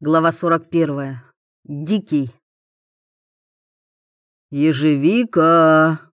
Глава 41. Дикий. «Ежевика!»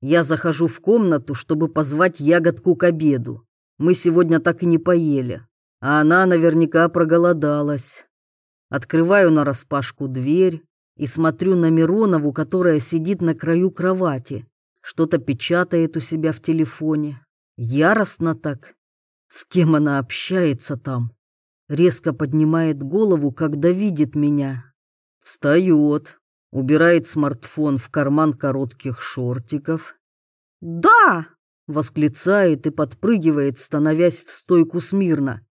Я захожу в комнату, чтобы позвать ягодку к обеду. Мы сегодня так и не поели, а она наверняка проголодалась. Открываю нараспашку дверь и смотрю на Миронову, которая сидит на краю кровати, что-то печатает у себя в телефоне. Яростно так. С кем она общается там? Резко поднимает голову, когда видит меня. Встает, убирает смартфон в карман коротких шортиков. «Да!» — восклицает и подпрыгивает, становясь в стойку смирно.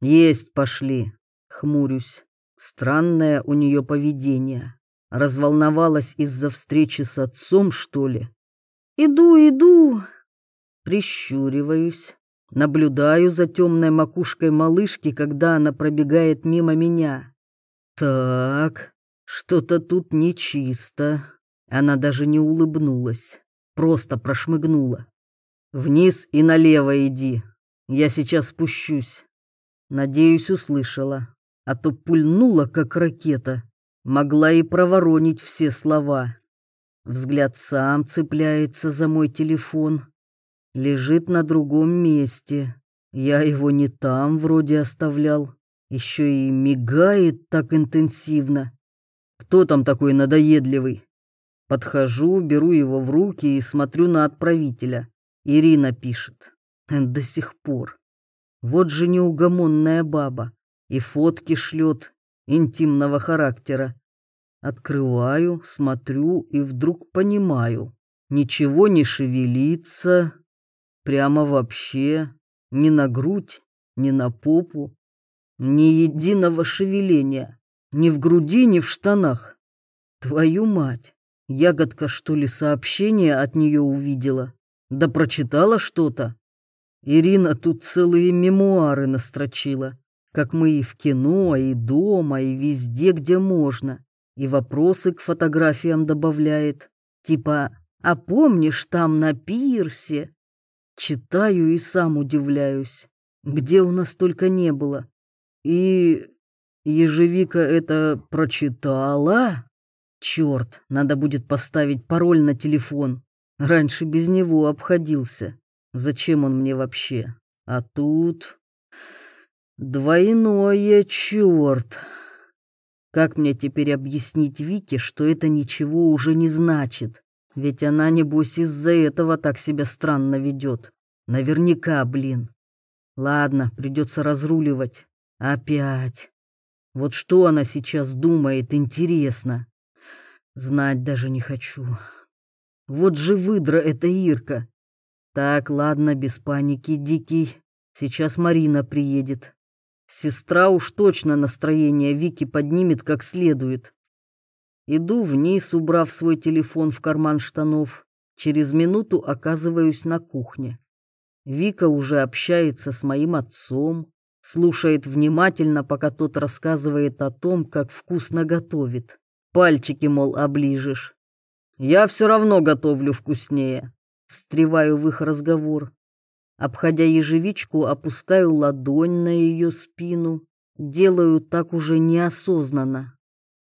«Есть пошли!» — хмурюсь. Странное у нее поведение. Разволновалась из-за встречи с отцом, что ли? «Иду, иду!» Прищуриваюсь. Наблюдаю за темной макушкой малышки, когда она пробегает мимо меня. Так, что-то тут нечисто. Она даже не улыбнулась, просто прошмыгнула. Вниз и налево иди. Я сейчас спущусь. Надеюсь, услышала, а то пульнула, как ракета. Могла и проворонить все слова. Взгляд сам цепляется за мой телефон лежит на другом месте. Я его не там вроде оставлял. Еще и мигает так интенсивно. Кто там такой надоедливый? Подхожу, беру его в руки и смотрю на отправителя. Ирина пишет. До сих пор. Вот же неугомонная баба. И фотки шлет интимного характера. Открываю, смотрю и вдруг понимаю. Ничего не шевелится, Прямо вообще, ни на грудь, ни на попу, ни единого шевеления, ни в груди, ни в штанах. Твою мать, ягодка, что ли, сообщение от нее увидела? Да прочитала что-то? Ирина тут целые мемуары настрочила, как мы и в кино, и дома, и везде, где можно. И вопросы к фотографиям добавляет, типа «А помнишь там на пирсе?» Читаю и сам удивляюсь, где у нас только не было. И ежевика это прочитала? Черт, надо будет поставить пароль на телефон. Раньше без него обходился. Зачем он мне вообще? А тут... Двойное черт. Как мне теперь объяснить Вике, что это ничего уже не значит? Ведь она, небось, из-за этого так себя странно ведет. Наверняка, блин. Ладно, придется разруливать. Опять. Вот что она сейчас думает, интересно. Знать даже не хочу. Вот же выдра эта Ирка. Так, ладно, без паники, Дикий. Сейчас Марина приедет. Сестра уж точно настроение Вики поднимет как следует. Иду вниз, убрав свой телефон в карман штанов. Через минуту оказываюсь на кухне. Вика уже общается с моим отцом, слушает внимательно, пока тот рассказывает о том, как вкусно готовит. Пальчики, мол, оближешь. Я все равно готовлю вкуснее. Встреваю в их разговор. Обходя ежевичку, опускаю ладонь на ее спину. Делаю так уже неосознанно.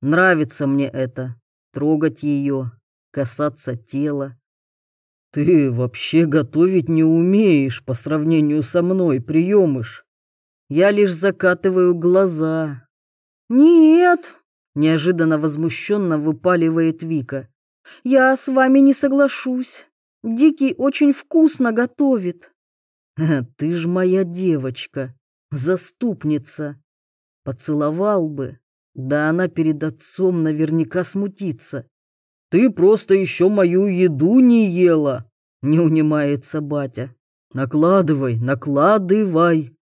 Нравится мне это, трогать ее, касаться тела. Ты вообще готовить не умеешь по сравнению со мной, приемыш. Я лишь закатываю глаза. Нет, неожиданно возмущенно выпаливает Вика. Я с вами не соглашусь. Дикий очень вкусно готовит. Ты ж моя девочка, заступница. Поцеловал бы, да она перед отцом наверняка смутится. Ты просто еще мою еду не ела, не унимается батя. Накладывай, накладывай.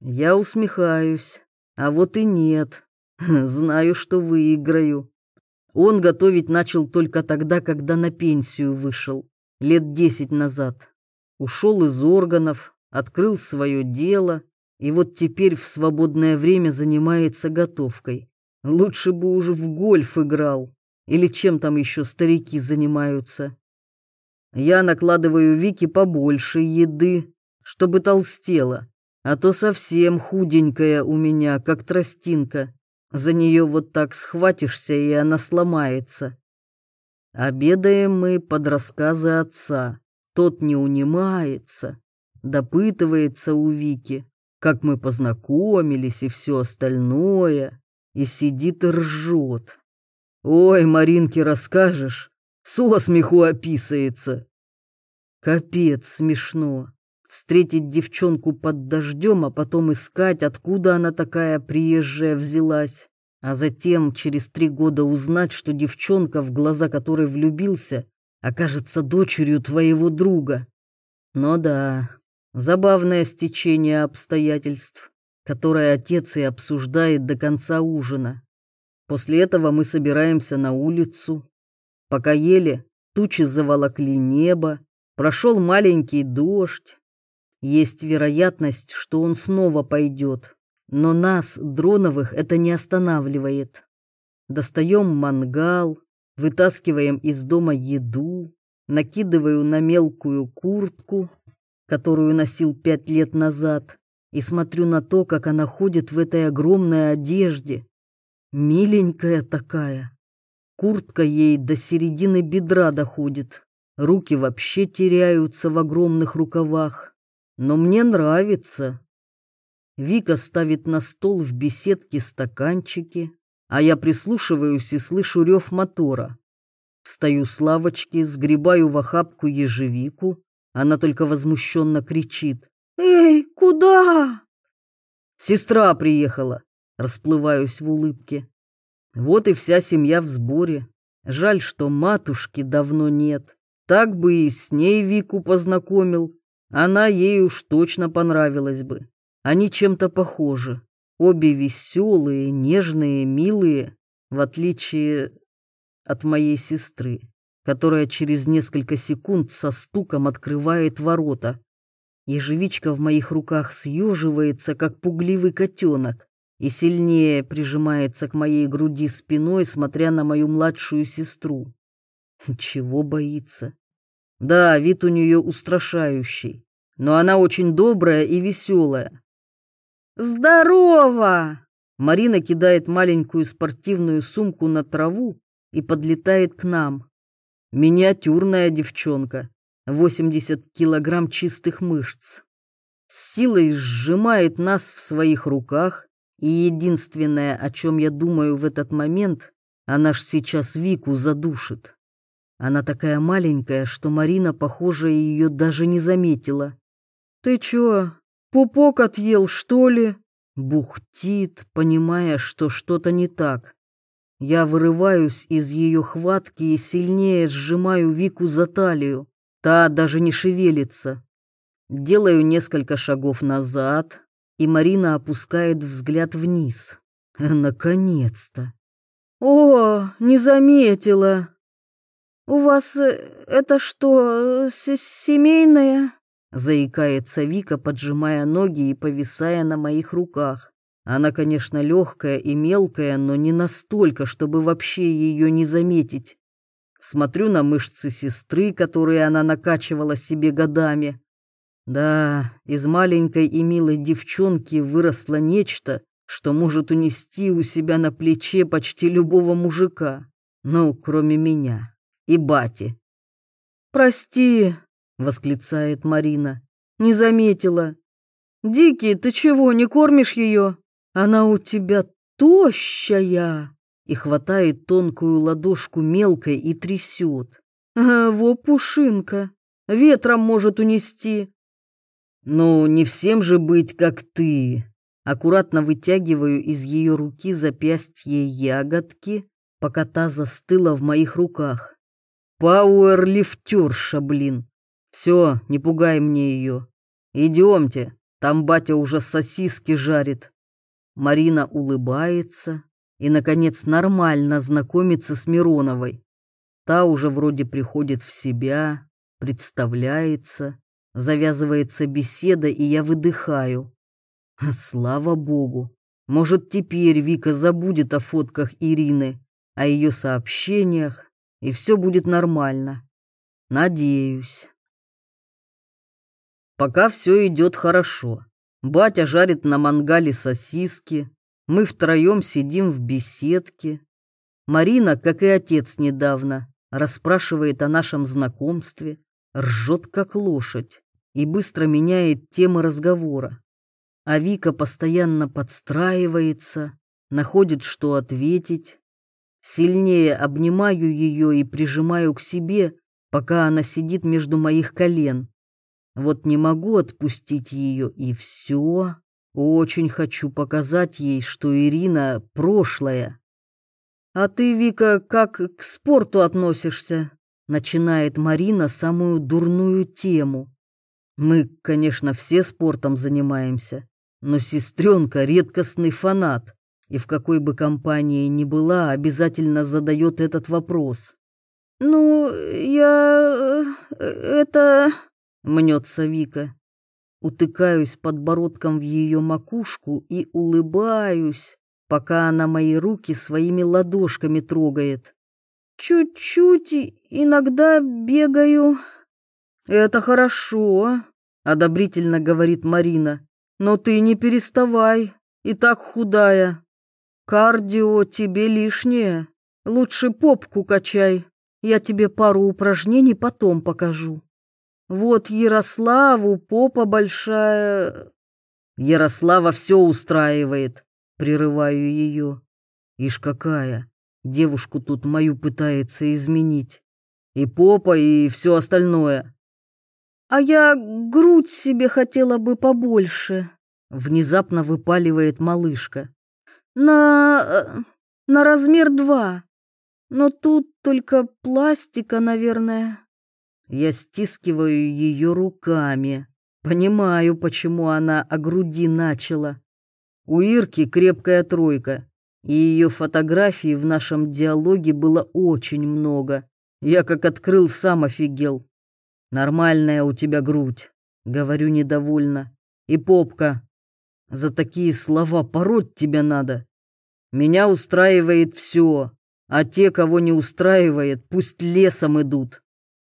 Я усмехаюсь, а вот и нет. Знаю, что выиграю. Он готовить начал только тогда, когда на пенсию вышел, лет десять назад. Ушел из органов, открыл свое дело, и вот теперь в свободное время занимается готовкой. Лучше бы уже в гольф играл или чем там еще старики занимаются. Я накладываю Вики побольше еды, чтобы толстела. а то совсем худенькая у меня, как тростинка. За нее вот так схватишься, и она сломается. Обедаем мы под рассказы отца. Тот не унимается, допытывается у Вики, как мы познакомились и все остальное, и сидит и ржет. Ой, Маринке расскажешь, со смеху описывается. Капец смешно. Встретить девчонку под дождем, а потом искать, откуда она такая приезжая взялась. А затем через три года узнать, что девчонка, в глаза которой влюбился, окажется дочерью твоего друга. Но да, забавное стечение обстоятельств, которое отец и обсуждает до конца ужина. После этого мы собираемся на улицу. Пока ели, тучи заволокли небо, прошел маленький дождь. Есть вероятность, что он снова пойдет, но нас, Дроновых, это не останавливает. Достаем мангал, вытаскиваем из дома еду, накидываю на мелкую куртку, которую носил пять лет назад, и смотрю на то, как она ходит в этой огромной одежде. Миленькая такая. Куртка ей до середины бедра доходит. Руки вообще теряются в огромных рукавах. Но мне нравится. Вика ставит на стол в беседке стаканчики, а я прислушиваюсь и слышу рев мотора. Встаю с лавочки, сгребаю в охапку ежевику. Она только возмущенно кричит. «Эй, куда?» «Сестра приехала», — расплываюсь в улыбке. «Вот и вся семья в сборе. Жаль, что матушки давно нет. Так бы и с ней Вику познакомил. Она ей уж точно понравилась бы. Они чем-то похожи. Обе веселые, нежные, милые, в отличие от моей сестры, которая через несколько секунд со стуком открывает ворота. Ежевичка в моих руках съеживается, как пугливый котенок, и сильнее прижимается к моей груди спиной, смотря на мою младшую сестру. Чего боится? Да, вид у нее устрашающий, но она очень добрая и веселая. «Здорово!» Марина кидает маленькую спортивную сумку на траву и подлетает к нам. Миниатюрная девчонка, 80 килограмм чистых мышц. С силой сжимает нас в своих руках, и единственное, о чем я думаю в этот момент, она ж сейчас Вику задушит. Она такая маленькая, что Марина, похоже, ее даже не заметила. «Ты чё, Пупок отъел, что ли? Бухтит, понимая, что что-то не так. Я вырываюсь из ее хватки и сильнее сжимаю Вику за талию. Та даже не шевелится. Делаю несколько шагов назад, и Марина опускает взгляд вниз. Наконец-то. О, не заметила. У вас э, это что, семейное? Заикается Вика, поджимая ноги и повисая на моих руках. Она, конечно, легкая и мелкая, но не настолько, чтобы вообще ее не заметить. Смотрю на мышцы сестры, которые она накачивала себе годами. Да, из маленькой и милой девчонки выросло нечто, что может унести у себя на плече почти любого мужика. Ну, кроме меня и бати. «Прости», восклицает Марина. Не заметила. Дикий, ты чего, не кормишь ее? Она у тебя тощая. И хватает тонкую ладошку мелкой и трясет. А, во пушинка. Ветром может унести. Ну, не всем же быть, как ты. Аккуратно вытягиваю из ее руки запястье ягодки, пока та застыла в моих руках. Пауэрлифтерша, блин. Все, не пугай мне ее. Идемте, там батя уже сосиски жарит. Марина улыбается и, наконец, нормально знакомится с Мироновой. Та уже вроде приходит в себя, представляется, завязывается беседа, и я выдыхаю. Слава богу. Может, теперь Вика забудет о фотках Ирины, о ее сообщениях, и все будет нормально. Надеюсь. Пока все идет хорошо. Батя жарит на мангале сосиски. Мы втроем сидим в беседке. Марина, как и отец недавно, расспрашивает о нашем знакомстве, ржет как лошадь и быстро меняет темы разговора. А Вика постоянно подстраивается, находит, что ответить. Сильнее обнимаю ее и прижимаю к себе, пока она сидит между моих колен. Вот не могу отпустить ее, и все. Очень хочу показать ей, что Ирина прошлое. «А ты, Вика, как к спорту относишься?» Начинает Марина самую дурную тему. «Мы, конечно, все спортом занимаемся, но сестренка — редкостный фанат, и в какой бы компании ни была, обязательно задает этот вопрос. «Ну, я... Э, это...» — мнется Вика. Утыкаюсь подбородком в ее макушку и улыбаюсь, пока она мои руки своими ладошками трогает. «Чуть-чуть иногда бегаю». «Это хорошо», — одобрительно говорит Марина. «Но ты не переставай, и так худая. Кардио тебе лишнее. Лучше попку качай. Я тебе пару упражнений потом покажу». Вот Ярославу попа большая... Ярослава все устраивает, прерываю ее. Ишь какая, девушку тут мою пытается изменить. И попа, и все остальное. А я грудь себе хотела бы побольше. Внезапно выпаливает малышка. На... Э, на размер два. Но тут только пластика, наверное. Я стискиваю ее руками. Понимаю, почему она о груди начала. У Ирки крепкая тройка, и ее фотографий в нашем диалоге было очень много. Я как открыл, сам офигел. Нормальная у тебя грудь, говорю недовольно. И попка. За такие слова пороть тебя надо. Меня устраивает все, а те, кого не устраивает, пусть лесом идут.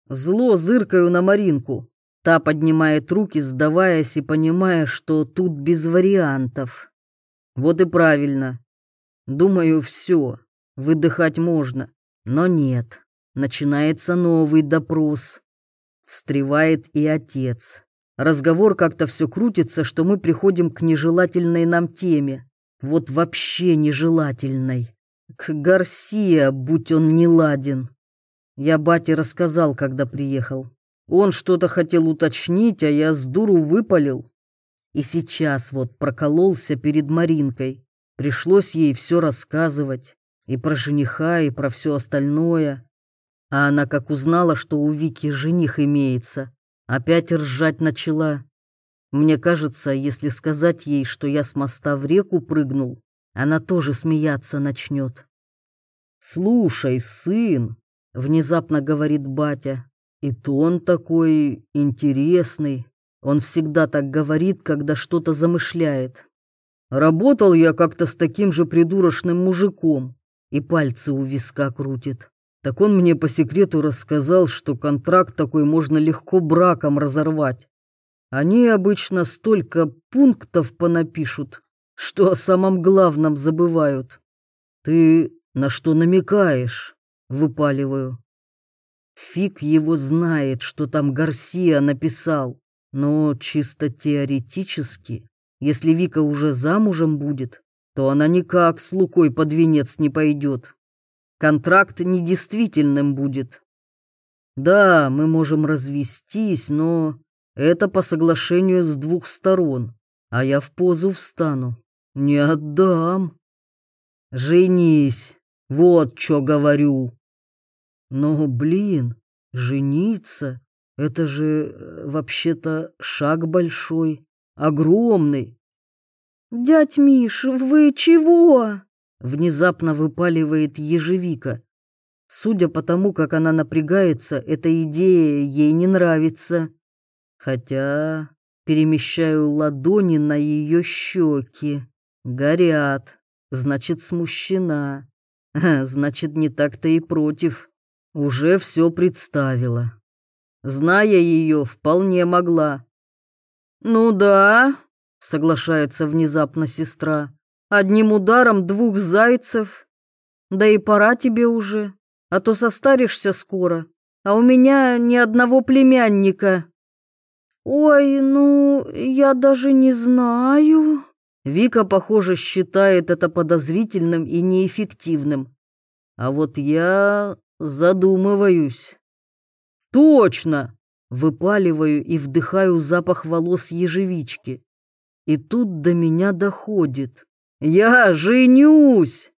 Зло зыркаю на Маринку. Та поднимает руки, сдаваясь и понимая, что тут без вариантов. Вот и правильно. Думаю, все, выдыхать можно. Но нет. Начинается новый допрос. Встревает и отец. Разговор как-то все крутится, что мы приходим к нежелательной нам теме. Вот вообще нежелательной. К Гарсия, будь он не ладен. Я бате рассказал, когда приехал. Он что-то хотел уточнить, а я с дуру выпалил. И сейчас вот прокололся перед Маринкой. Пришлось ей все рассказывать. И про жениха, и про все остальное. А она как узнала, что у Вики жених имеется, опять ржать начала. Мне кажется, если сказать ей, что я с моста в реку прыгнул, она тоже смеяться начнет. «Слушай, сын», внезапно говорит батя. И тон такой интересный. Он всегда так говорит, когда что-то замышляет. Работал я как-то с таким же придурочным мужиком, и пальцы у виска крутит. Так он мне по секрету рассказал, что контракт такой можно легко браком разорвать. Они обычно столько пунктов понапишут, что о самом главном забывают. Ты на что намекаешь? Выпаливаю. Фиг его знает, что там Гарсия написал. Но чисто теоретически, если Вика уже замужем будет, то она никак с Лукой под венец не пойдет. Контракт недействительным будет. Да, мы можем развестись, но это по соглашению с двух сторон, а я в позу встану. Не отдам. Женись, вот что говорю. Но, блин, жениться — это же э, вообще-то шаг большой, огромный. «Дядь Миш, вы чего?» — внезапно выпаливает ежевика. Судя по тому, как она напрягается, эта идея ей не нравится. Хотя перемещаю ладони на ее щеки. Горят. Значит, смущена. Значит, не так-то и против уже все представила. Зная ее, вполне могла. «Ну да», — соглашается внезапно сестра. Одним ударом двух зайцев. Да и пора тебе уже, а то состаришься скоро. А у меня ни одного племянника. Ой, ну, я даже не знаю. Вика, похоже, считает это подозрительным и неэффективным. А вот я задумываюсь. Точно! Выпаливаю и вдыхаю запах волос ежевички. И тут до меня доходит. Я женюсь!